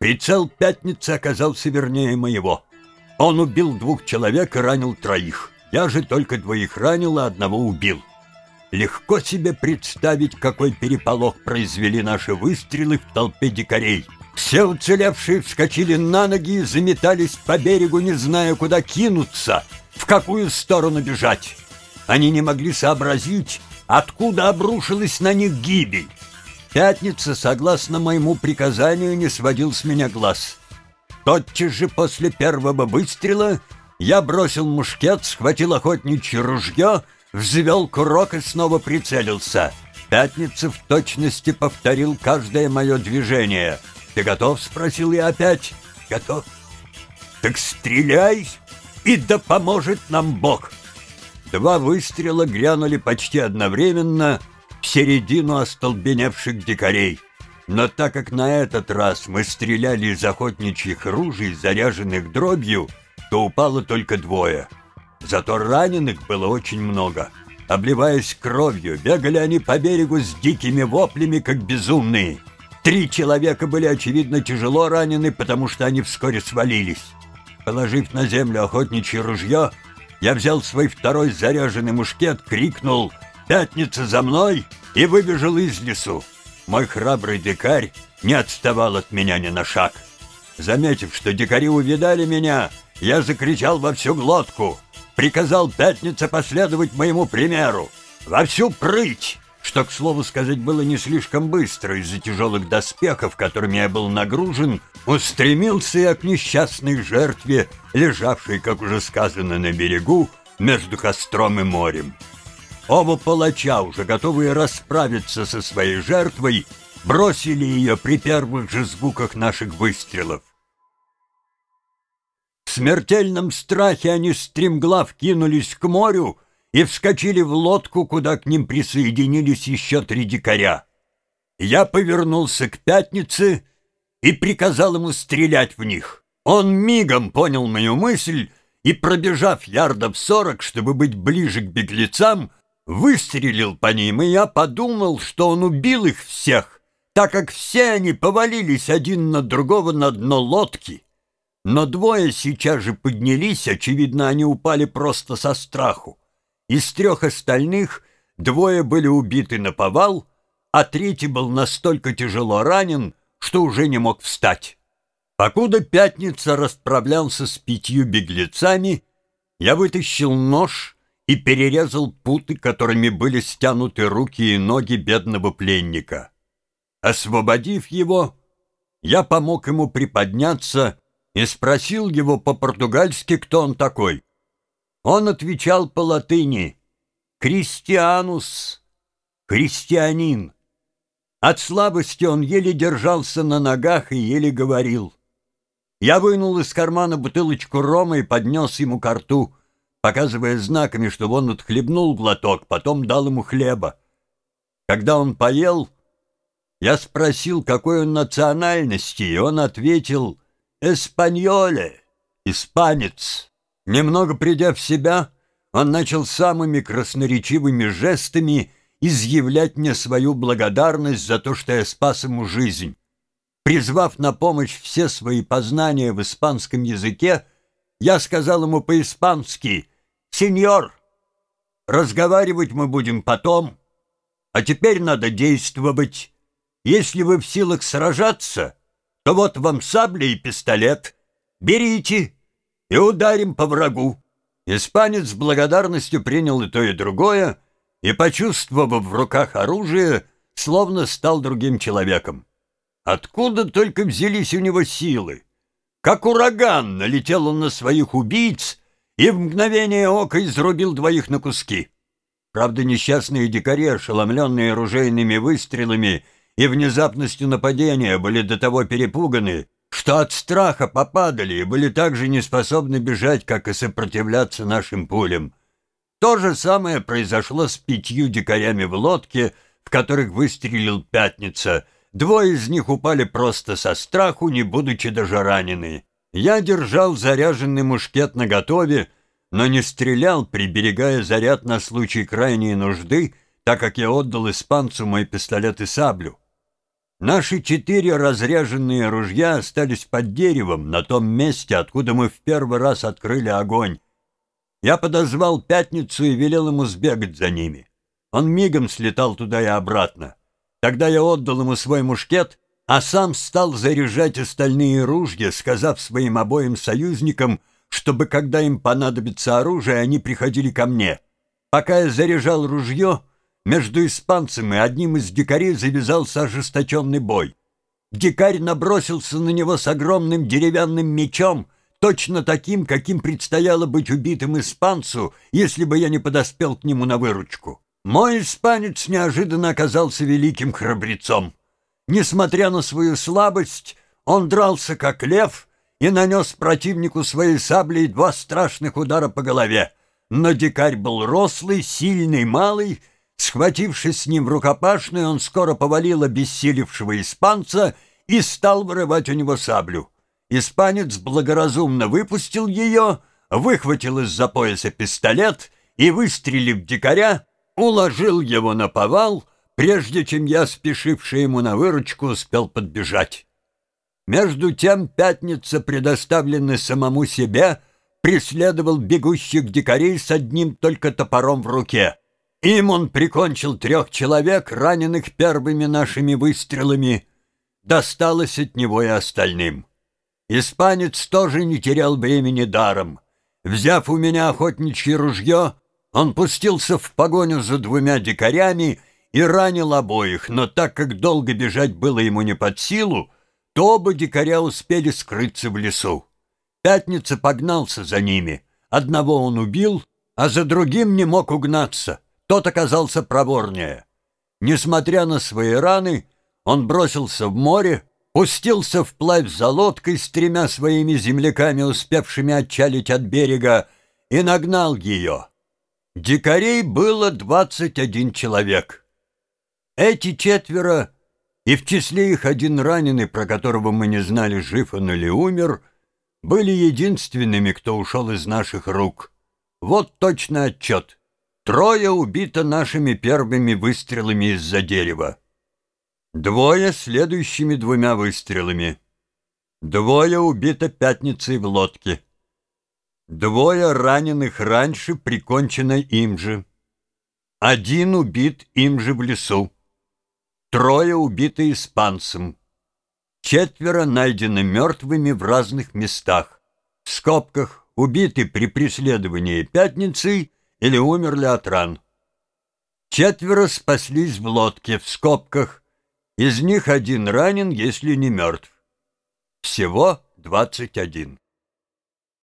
Прицел пятницы оказался вернее моего. Он убил двух человек и ранил троих. Я же только двоих ранил, а одного убил. Легко себе представить, какой переполох произвели наши выстрелы в толпе дикарей. Все уцелевшие вскочили на ноги и заметались по берегу, не зная, куда кинуться, в какую сторону бежать. Они не могли сообразить, откуда обрушилась на них гибель. Пятница, согласно моему приказанию, не сводил с меня глаз. Тотчас же после первого выстрела я бросил мушкет, схватил охотничье ружье, взвел курок и снова прицелился. Пятница в точности повторил каждое мое движение. «Ты готов?» — спросил я опять. «Готов». «Так стреляй, и да поможет нам Бог!» Два выстрела грянули почти одновременно в середину остолбеневших дикарей. Но так как на этот раз мы стреляли из охотничьих ружей, заряженных дробью, то упало только двое. Зато раненых было очень много. Обливаясь кровью, бегали они по берегу с дикими воплями, как безумные. Три человека были, очевидно, тяжело ранены, потому что они вскоре свалились. Положив на землю охотничье ружье, я взял свой второй заряженный мушкет, крикнул «Пятница за мной!» и выбежал из лесу. Мой храбрый дикарь не отставал от меня ни на шаг. Заметив, что дикари увидали меня, я закричал во всю глотку. Приказал Пятнице последовать моему примеру. Во всю прыть! Что, к слову сказать, было не слишком быстро из-за тяжелых доспехов, которыми я был нагружен, устремился я к несчастной жертве, лежавшей, как уже сказано, на берегу, между костром и морем. Оба палача, уже готовые расправиться со своей жертвой, бросили ее при первых же звуках наших выстрелов. В смертельном страхе они стремглав кинулись к морю и вскочили в лодку, куда к ним присоединились еще три дикаря. Я повернулся к пятнице и приказал ему стрелять в них. Он мигом понял мою мысль и, пробежав ярдов сорок, чтобы быть ближе к беглецам, выстрелил по ним, и я подумал, что он убил их всех, так как все они повалились один на другого на дно лодки. Но двое сейчас же поднялись, очевидно, они упали просто со страху. Из трех остальных двое были убиты на повал, а третий был настолько тяжело ранен, что уже не мог встать. Покуда Пятница расправлялся с пятью беглецами, я вытащил нож и перерезал путы, которыми были стянуты руки и ноги бедного пленника. Освободив его, я помог ему приподняться и спросил его по-португальски, кто он такой. Он отвечал по латыни «Кристианус», «Христианин». От слабости он еле держался на ногах и еле говорил. Я вынул из кармана бутылочку рома и поднес ему ко рту, показывая знаками, чтобы он отхлебнул глоток, потом дал ему хлеба. Когда он поел, я спросил, какой он национальности, и он ответил «Эспаньоле», «Испанец». Немного придя в себя, он начал самыми красноречивыми жестами изъявлять мне свою благодарность за то, что я спас ему жизнь. Призвав на помощь все свои познания в испанском языке, я сказал ему по-испански «Сеньор, разговаривать мы будем потом, а теперь надо действовать. Если вы в силах сражаться, то вот вам сабля и пистолет. Берите и ударим по врагу». Испанец с благодарностью принял и то, и другое, и, почувствовав в руках оружие, словно стал другим человеком. Откуда только взялись у него силы? Как ураган налетел он на своих убийц и в мгновение ока изрубил двоих на куски. Правда, несчастные дикари, ошеломленные оружейными выстрелами и внезапностью нападения, были до того перепуганы, что от страха попадали и были так же неспособны бежать, как и сопротивляться нашим пулям. То же самое произошло с пятью дикарями в лодке, в которых выстрелил Пятница. Двое из них упали просто со страху, не будучи даже ранены. Я держал заряженный мушкет наготове, но не стрелял, приберегая заряд на случай крайней нужды, так как я отдал испанцу мой пистолет и саблю. Наши четыре разряженные ружья остались под деревом, на том месте, откуда мы в первый раз открыли огонь. Я подозвал Пятницу и велел ему сбегать за ними. Он мигом слетал туда и обратно. Тогда я отдал ему свой мушкет, а сам стал заряжать остальные ружья, сказав своим обоим союзникам, чтобы, когда им понадобится оружие, они приходили ко мне. Пока я заряжал ружье, между испанцем и одним из дикарей завязался ожесточенный бой. Дикарь набросился на него с огромным деревянным мечом, точно таким, каким предстояло быть убитым испанцу, если бы я не подоспел к нему на выручку. Мой испанец неожиданно оказался великим храбрецом. Несмотря на свою слабость, он дрался как лев и нанес противнику своей саблей два страшных удара по голове. Но дикарь был рослый, сильный, малый. Схватившись с ним в рукопашную, он скоро повалил обессилевшего испанца и стал вырывать у него саблю. Испанец благоразумно выпустил ее, выхватил из-за пояса пистолет и, выстрелив дикаря, уложил его на повал, прежде чем я, спешивший ему на выручку, успел подбежать. Между тем Пятница, предоставленный самому себе, преследовал бегущих дикарей с одним только топором в руке. Им он прикончил трех человек, раненых первыми нашими выстрелами. Досталось от него и остальным. Испанец тоже не терял времени даром. Взяв у меня охотничье ружье, он пустился в погоню за двумя дикарями и ранил обоих, но так как долго бежать было ему не под силу, то оба дикаря успели скрыться в лесу. Пятница погнался за ними. Одного он убил, а за другим не мог угнаться. Тот оказался проворнее. Несмотря на свои раны, он бросился в море, пустился вплавь за лодкой с тремя своими земляками, успевшими отчалить от берега, и нагнал ее. Дикарей было двадцать один человек. Эти четверо, и в числе их один раненый, про которого мы не знали, жив он или умер, были единственными, кто ушел из наших рук. Вот точно отчет. Трое убито нашими первыми выстрелами из-за дерева. Двое следующими двумя выстрелами. Двое убито пятницей в лодке. Двое раненых раньше прикончено им же. Один убит им же в лесу. Трое убиты испанцем. Четверо найдены мертвыми в разных местах. В скобках убиты при преследовании пятницей или умерли от ран. Четверо спаслись в лодке в скобках. Из них один ранен, если не мертв. Всего двадцать один.